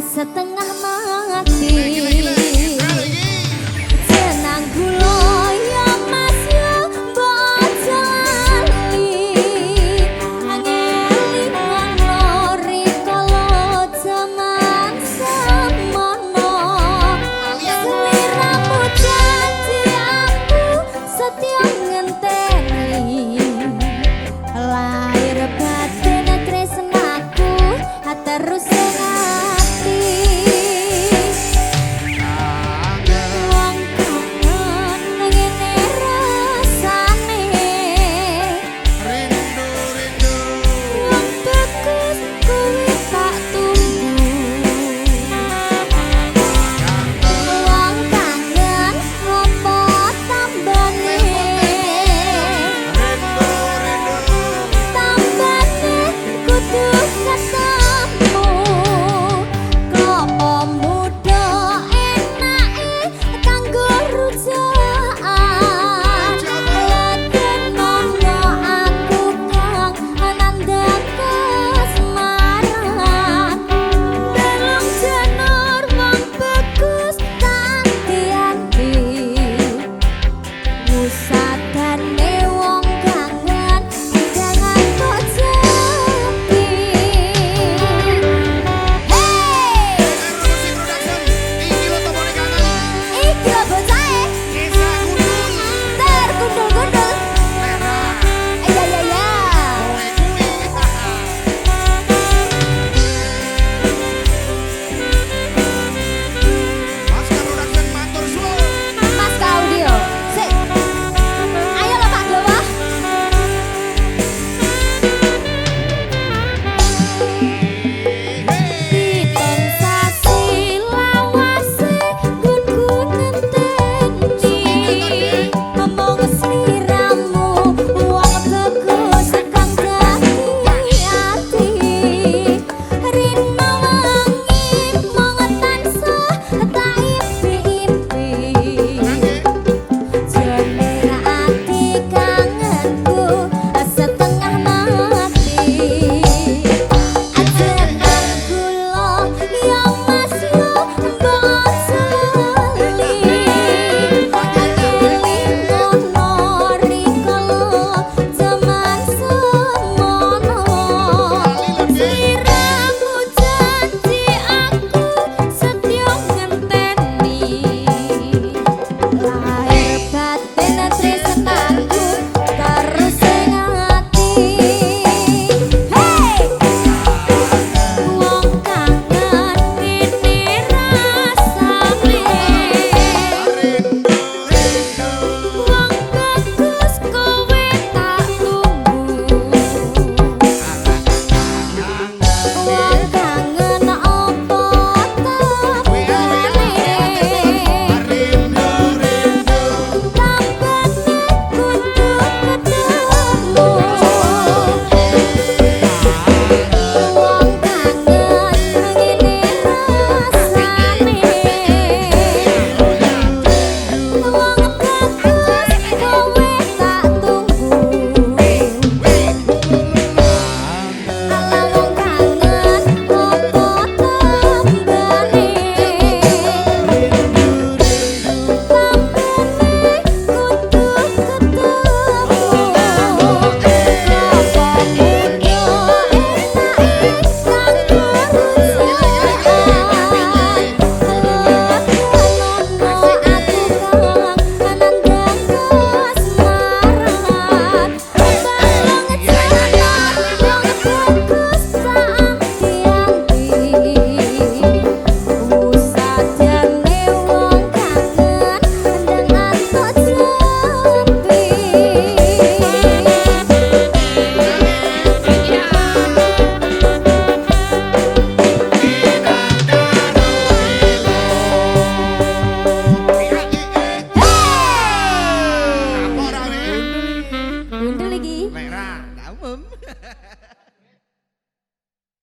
setengah mati.